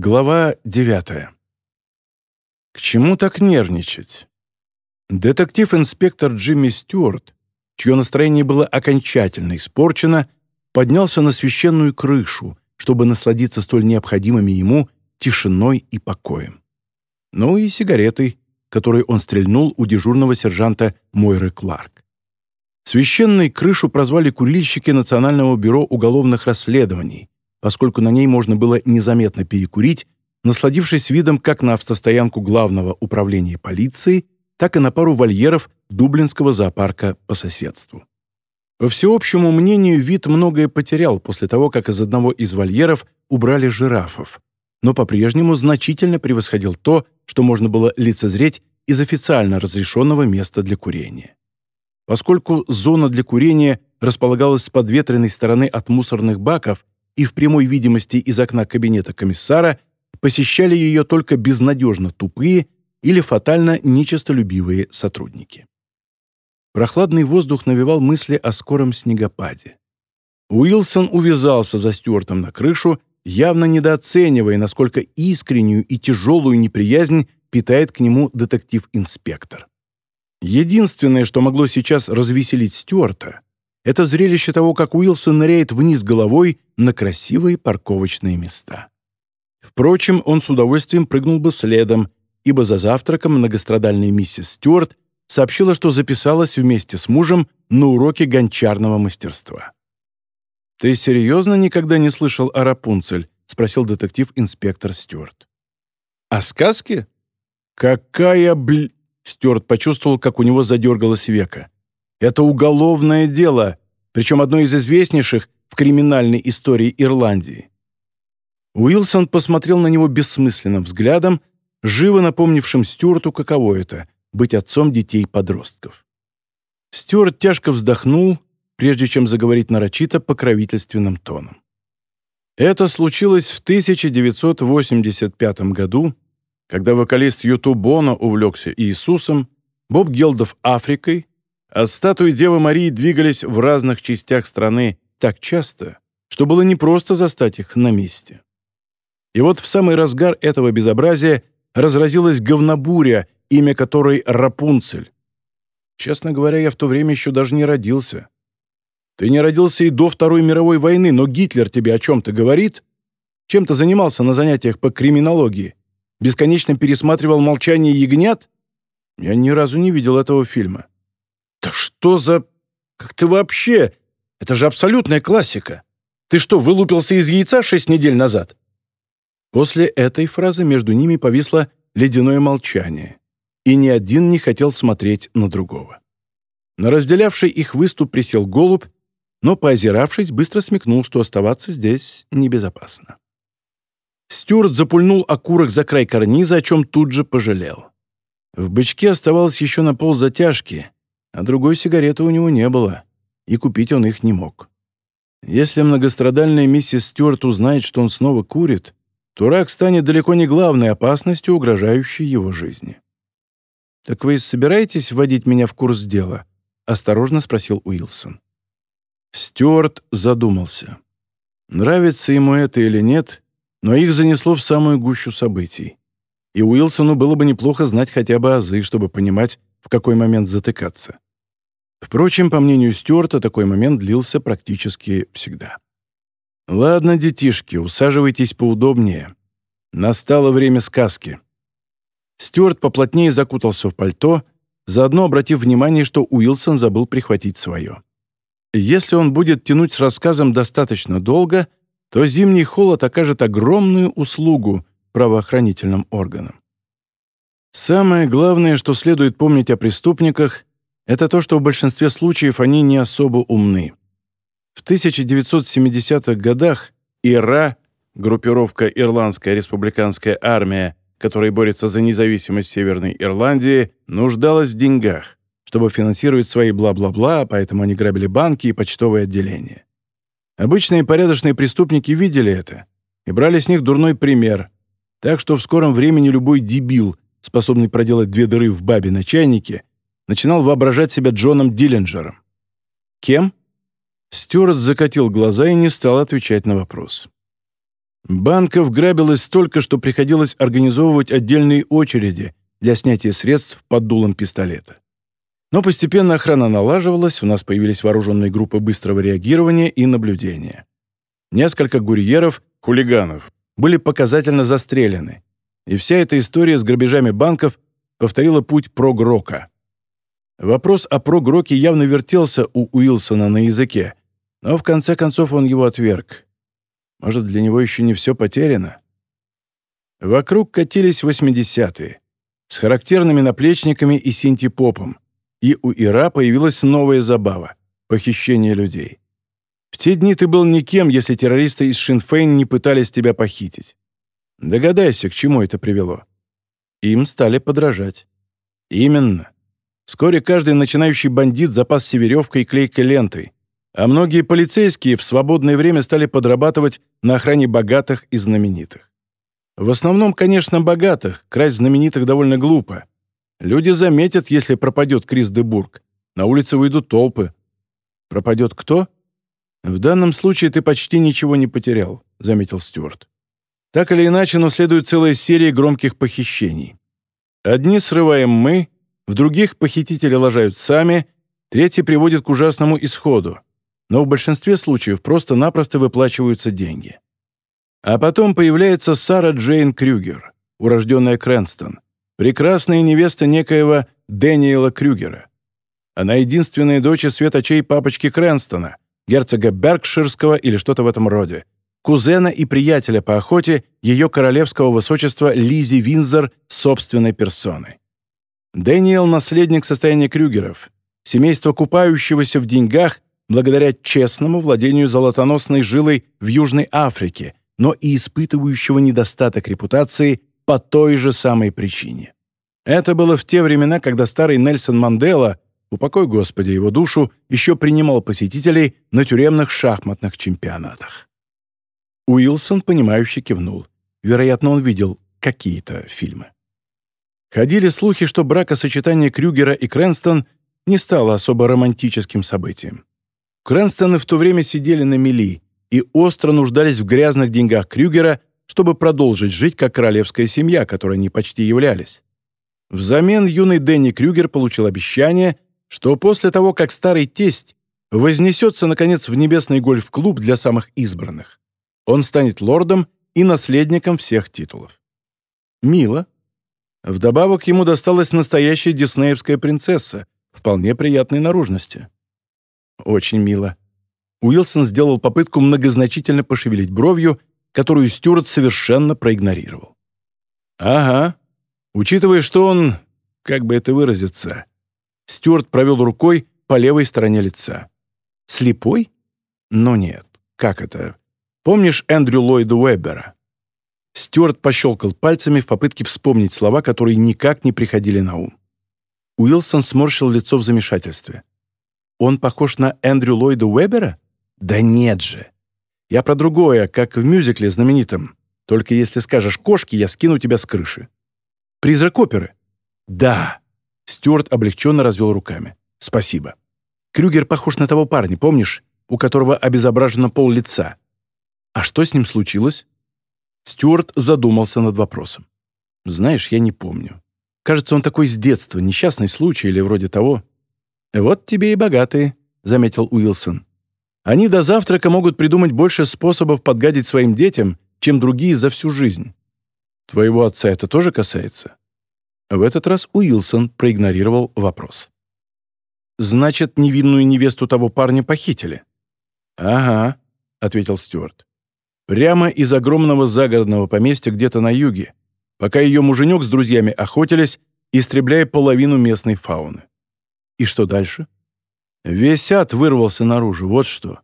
Глава девятая. К чему так нервничать? Детектив-инспектор Джимми Стюарт, чье настроение было окончательно испорчено, поднялся на священную крышу, чтобы насладиться столь необходимыми ему тишиной и покоем. Ну и сигаретой, которой он стрельнул у дежурного сержанта Мойры Кларк. Священной крышу прозвали курильщики Национального бюро уголовных расследований, поскольку на ней можно было незаметно перекурить, насладившись видом как на автостоянку главного управления полиции, так и на пару вольеров Дублинского зоопарка по соседству. По всеобщему мнению, вид многое потерял после того, как из одного из вольеров убрали жирафов, но по-прежнему значительно превосходил то, что можно было лицезреть из официально разрешенного места для курения. Поскольку зона для курения располагалась с подветренной стороны от мусорных баков и в прямой видимости из окна кабинета комиссара, посещали ее только безнадежно тупые или фатально нечистолюбивые сотрудники. Прохладный воздух навевал мысли о скором снегопаде. Уилсон увязался за Стюартом на крышу, явно недооценивая, насколько искреннюю и тяжелую неприязнь питает к нему детектив-инспектор. Единственное, что могло сейчас развеселить Стюарта, это зрелище того, как Уилсон ныряет вниз головой на красивые парковочные места. Впрочем, он с удовольствием прыгнул бы следом, ибо за завтраком многострадальная миссис Стюарт сообщила, что записалась вместе с мужем на уроки гончарного мастерства. «Ты серьезно никогда не слышал о Рапунцель?» — спросил детектив-инспектор Стюарт. «О сказке? Какая бл...» Стюарт почувствовал, как у него задергалось века. «Это уголовное дело, причем одно из известнейших в криминальной истории Ирландии». Уилсон посмотрел на него бессмысленным взглядом, живо напомнившим Стюарту, каково это — быть отцом детей-подростков. Стюарт тяжко вздохнул, прежде чем заговорить нарочито покровительственным тоном. Это случилось в 1985 году, когда вокалист Юту Боно увлекся Иисусом, Боб Гелдов — Африкой, а статуи Девы Марии двигались в разных частях страны так часто, что было непросто застать их на месте. И вот в самый разгар этого безобразия разразилась говнобуря, имя которой Рапунцель. Честно говоря, я в то время еще даже не родился. Ты не родился и до Второй мировой войны, но Гитлер тебе о чем-то говорит? Чем ты занимался на занятиях по криминологии? Бесконечно пересматривал «Молчание ягнят»? Я ни разу не видел этого фильма. Да что за... Как ты вообще? Это же абсолютная классика. Ты что, вылупился из яйца шесть недель назад? После этой фразы между ними повисло ледяное молчание, и ни один не хотел смотреть на другого. На разделявший их выступ присел голубь но, поозиравшись, быстро смекнул, что оставаться здесь небезопасно. Стюарт запульнул окурок за край карниза, о чем тут же пожалел. В бычке оставалось еще на пол затяжки, а другой сигареты у него не было, и купить он их не мог. Если многострадальная миссис Стюарт узнает, что он снова курит, то рак станет далеко не главной опасностью, угрожающей его жизни. «Так вы собираетесь вводить меня в курс дела?» — осторожно спросил Уилсон. Стюарт задумался. Нравится ему это или нет, но их занесло в самую гущу событий. И Уилсону было бы неплохо знать хотя бы азы, чтобы понимать, в какой момент затыкаться. Впрочем, по мнению Стюарта, такой момент длился практически всегда. «Ладно, детишки, усаживайтесь поудобнее. Настало время сказки». Стюарт поплотнее закутался в пальто, заодно обратив внимание, что Уилсон забыл прихватить свое. Если он будет тянуть с рассказом достаточно долго, то зимний холод окажет огромную услугу правоохранительным органам. Самое главное, что следует помнить о преступниках, это то, что в большинстве случаев они не особо умны. В 1970-х годах ИРА, группировка Ирландская республиканская армия, которая борется за независимость Северной Ирландии, нуждалась в деньгах чтобы финансировать свои бла-бла-бла, поэтому они грабили банки и почтовые отделения. Обычные порядочные преступники видели это и брали с них дурной пример, так что в скором времени любой дебил, способный проделать две дыры в бабе на чайнике, начинал воображать себя Джоном Диллинджером. Кем? Стюарт закатил глаза и не стал отвечать на вопрос. Банков грабилось столько, что приходилось организовывать отдельные очереди для снятия средств под дулом пистолета. Но постепенно охрана налаживалась, у нас появились вооруженные группы быстрого реагирования и наблюдения. Несколько гурьеров, хулиганов, были показательно застрелены. И вся эта история с грабежами банков повторила путь прогрока. Вопрос о прогроке явно вертелся у Уилсона на языке, но в конце концов он его отверг. Может, для него еще не все потеряно? Вокруг катились 80-е с характерными наплечниками и синтепопом, и у Ира появилась новая забава — похищение людей. В те дни ты был никем, если террористы из Шинфейн не пытались тебя похитить. Догадайся, к чему это привело. Им стали подражать. Именно. Вскоре каждый начинающий бандит запасся веревкой и клейкой лентой, а многие полицейские в свободное время стали подрабатывать на охране богатых и знаменитых. В основном, конечно, богатых, красть знаменитых довольно глупо. Люди заметят, если пропадет Крис де Бург. На улице выйдут толпы. Пропадет кто? «В данном случае ты почти ничего не потерял», — заметил Стюарт. «Так или иначе, но следует целая серия громких похищений. Одни срываем мы, в других похитители лажают сами, третьи приводят к ужасному исходу, но в большинстве случаев просто-напросто выплачиваются деньги. А потом появляется Сара Джейн Крюгер, урожденная Крэнстон, прекрасная невеста некоего Дэниела Крюгера. Она единственная дочь и свет очей папочки Крэнстона — герцога Беркширского или что-то в этом роде, кузена и приятеля по охоте ее королевского высочества Лизи Винзор собственной персоной. Дэниел — наследник состояния Крюгеров, семейство купающегося в деньгах благодаря честному владению золотоносной жилой в Южной Африке, но и испытывающего недостаток репутации по той же самой причине. Это было в те времена, когда старый Нельсон Мандела упокой Господи его душу, еще принимал посетителей на тюремных шахматных чемпионатах. Уилсон, понимающе кивнул. Вероятно, он видел какие-то фильмы. Ходили слухи, что бракосочетание Крюгера и Крэнстон не стало особо романтическим событием. Крэнстоны в то время сидели на мели и остро нуждались в грязных деньгах Крюгера, чтобы продолжить жить как королевская семья, которой они почти являлись. Взамен юный Дэнни Крюгер получил обещание, что после того, как старый тесть вознесется, наконец, в небесный гольф-клуб для самых избранных, он станет лордом и наследником всех титулов. Мило. Вдобавок ему досталась настоящая диснеевская принцесса, вполне приятной наружности. Очень мило. Уилсон сделал попытку многозначительно пошевелить бровью, которую Стюарт совершенно проигнорировал. «Ага. Учитывая, что он, как бы это выразиться, Стюарт провел рукой по левой стороне лица. «Слепой? Но нет. Как это? Помнишь Эндрю Ллойда Уэббера?» Стюарт пощелкал пальцами в попытке вспомнить слова, которые никак не приходили на ум. Уилсон сморщил лицо в замешательстве. «Он похож на Эндрю Ллойда Уэббера? Да нет же! Я про другое, как в мюзикле знаменитом. Только если скажешь «кошки», я скину тебя с крыши». «Призрак оперы?» «Да!» Стюарт облегченно развел руками. «Спасибо. Крюгер похож на того парня, помнишь, у которого обезображено пол лица. А что с ним случилось?» Стюарт задумался над вопросом. «Знаешь, я не помню. Кажется, он такой с детства, несчастный случай или вроде того». «Вот тебе и богатые», — заметил Уилсон. «Они до завтрака могут придумать больше способов подгадить своим детям, чем другие за всю жизнь. Твоего отца это тоже касается?» В этот раз Уилсон проигнорировал вопрос. «Значит, невинную невесту того парня похитили?» «Ага», — ответил Стюарт. «Прямо из огромного загородного поместья где-то на юге, пока ее муженек с друзьями охотились, истребляя половину местной фауны. И что дальше?» Весь ад вырвался наружу, вот что.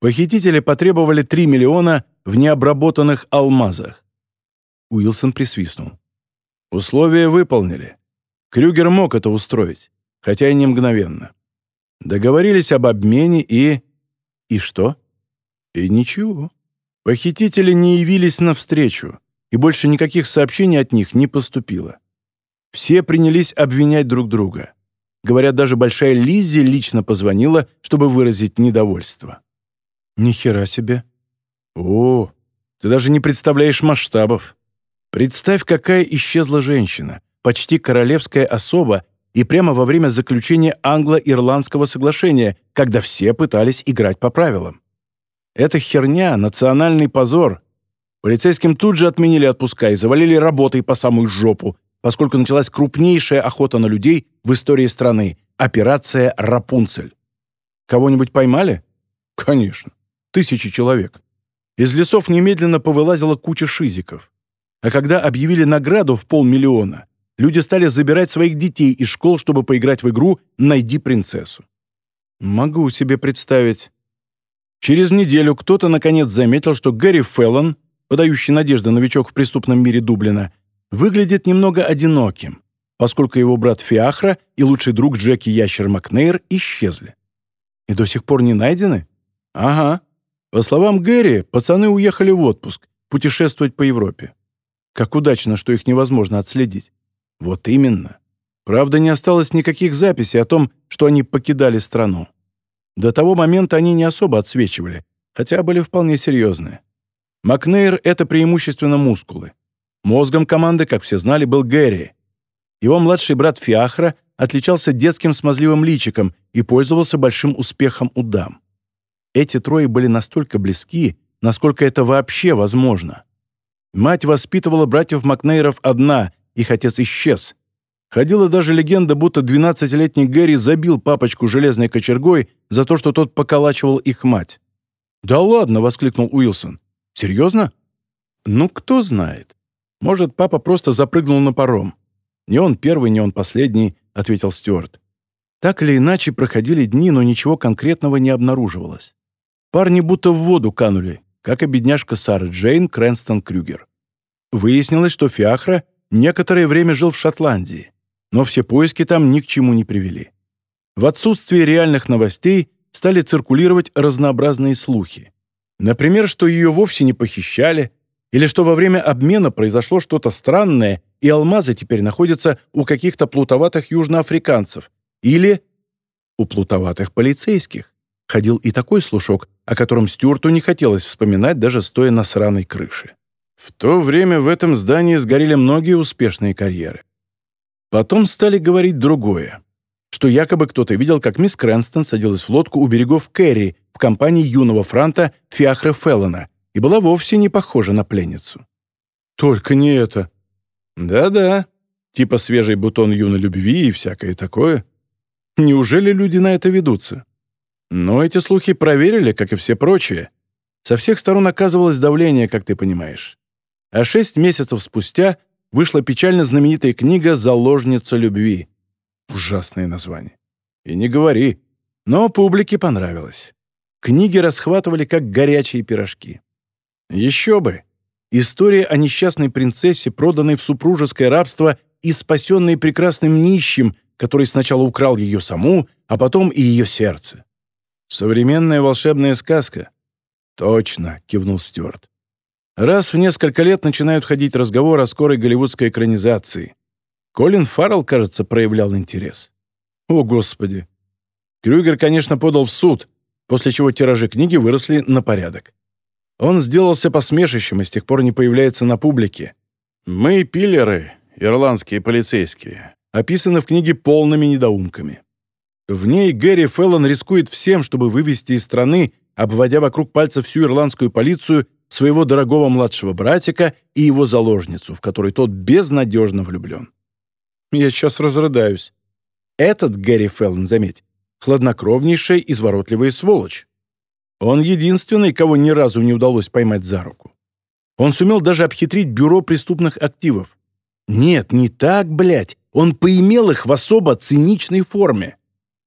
Похитители потребовали 3 миллиона в необработанных алмазах. Уилсон присвистнул. Условия выполнили. Крюгер мог это устроить, хотя и не мгновенно. Договорились об обмене и... И что? И ничего. Похитители не явились навстречу, и больше никаких сообщений от них не поступило. Все принялись обвинять друг друга. Говорят, даже большая Лиззи лично позвонила, чтобы выразить недовольство. Ни хера себе. О, Ты даже не представляешь масштабов. Представь, какая исчезла женщина, почти королевская особа, и прямо во время заключения англо-ирландского соглашения, когда все пытались играть по правилам. Это херня, национальный позор. Полицейским тут же отменили отпуска и завалили работой по самую жопу, поскольку началась крупнейшая охота на людей в истории страны – операция «Рапунцель». Кого-нибудь поймали? Конечно. Тысячи человек. Из лесов немедленно повылазила куча шизиков. А когда объявили награду в полмиллиона, люди стали забирать своих детей из школ, чтобы поиграть в игру «Найди принцессу». Могу себе представить. Через неделю кто-то наконец заметил, что Гэри Феллон, подающий надежды новичок в преступном мире Дублина, выглядит немного одиноким, поскольку его брат Фиахра и лучший друг Джеки Ящер Макнейр исчезли. И до сих пор не найдены? Ага. По словам Гэри, пацаны уехали в отпуск, путешествовать по Европе. Как удачно, что их невозможно отследить. Вот именно. Правда, не осталось никаких записей о том, что они покидали страну. До того момента они не особо отсвечивали, хотя были вполне серьезные. Макнейр — это преимущественно мускулы. Мозгом команды, как все знали, был Гэри. Его младший брат Фиахра отличался детским смазливым личиком и пользовался большим успехом у дам. Эти трое были настолько близки, насколько это вообще возможно. Мать воспитывала братьев Макнейров одна, их отец исчез. Ходила даже легенда, будто 12-летний Гэри забил папочку железной кочергой за то, что тот поколачивал их мать. «Да ладно!» — воскликнул Уилсон. «Серьезно?» «Ну, кто знает. Может, папа просто запрыгнул на паром. Не он первый, не он последний», — ответил Стюарт. Так или иначе, проходили дни, но ничего конкретного не обнаруживалось. Парни будто в воду канули, как и бедняжка Сара Джейн Крэнстон Крюгер. Выяснилось, что Фиахра некоторое время жил в Шотландии, но все поиски там ни к чему не привели. В отсутствие реальных новостей стали циркулировать разнообразные слухи. Например, что ее вовсе не похищали, или что во время обмена произошло что-то странное, и алмазы теперь находятся у каких-то плутоватых южноафриканцев, или у плутоватых полицейских. Ходил и такой слушок, о котором Стюарту не хотелось вспоминать, даже стоя на сраной крыше. В то время в этом здании сгорели многие успешные карьеры. Потом стали говорить другое, что якобы кто-то видел, как мисс Крэнстон садилась в лодку у берегов Кэрри в компании юного франта Фиахра Феллона и была вовсе не похожа на пленницу. Только не это. Да-да, типа свежий бутон юной любви и всякое такое. Неужели люди на это ведутся? Но эти слухи проверили, как и все прочие. Со всех сторон оказывалось давление, как ты понимаешь. А шесть месяцев спустя вышла печально знаменитая книга «Заложница любви». Ужасное название. И не говори. Но публике понравилось. Книги расхватывали, как горячие пирожки. Еще бы! История о несчастной принцессе, проданной в супружеское рабство и спасенной прекрасным нищим, который сначала украл ее саму, а потом и ее сердце. Современная волшебная сказка. Точно, кивнул Стюарт. Раз в несколько лет начинают ходить разговоры о скорой голливудской экранизации. Колин Фаррелл, кажется, проявлял интерес. О, Господи! Крюгер, конечно, подал в суд, после чего тиражи книги выросли на порядок. Он сделался посмешищем и с тех пор не появляется на публике. Мы, пиллеры, ирландские полицейские, описаны в книге полными недоумками. В ней Гэри Феллон рискует всем, чтобы вывести из страны, обводя вокруг пальца всю ирландскую полицию, своего дорогого младшего братика и его заложницу, в которой тот безнадежно влюблен. Я сейчас разрыдаюсь. Этот Гэри Феллон, заметь, хладнокровнейшая изворотливая сволочь. Он единственный, кого ни разу не удалось поймать за руку. Он сумел даже обхитрить бюро преступных активов. Нет, не так, блядь. Он поимел их в особо циничной форме.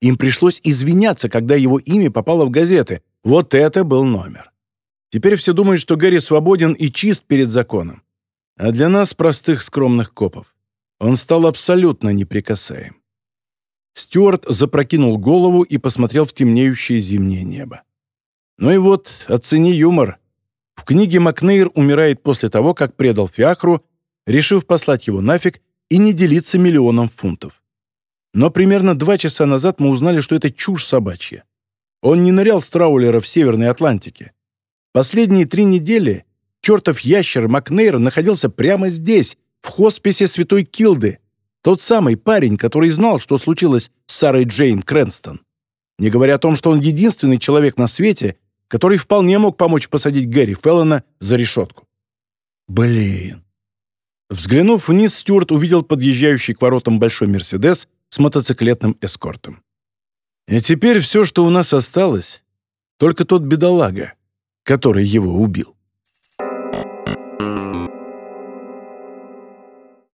Им пришлось извиняться, когда его имя попало в газеты. Вот это был номер. Теперь все думают, что Гэри свободен и чист перед законом. А для нас, простых скромных копов, он стал абсолютно неприкасаем. Стюарт запрокинул голову и посмотрел в темнеющее зимнее небо. Ну и вот, оцени юмор. В книге Макнейр умирает после того, как предал Фиакру, решив послать его нафиг и не делиться миллионом фунтов. Но примерно два часа назад мы узнали, что это чушь собачья. Он не нырял с траулера в Северной Атлантике. Последние три недели чертов ящер Макнейр находился прямо здесь, в хосписе Святой Килды. Тот самый парень, который знал, что случилось с Сарой Джейн Крэнстон. Не говоря о том, что он единственный человек на свете, который вполне мог помочь посадить Гэри Феллона за решетку. Блин. Взглянув вниз, Стюарт увидел подъезжающий к воротам большой «Мерседес» с мотоциклетным эскортом. И теперь все, что у нас осталось, только тот бедолага, который его убил.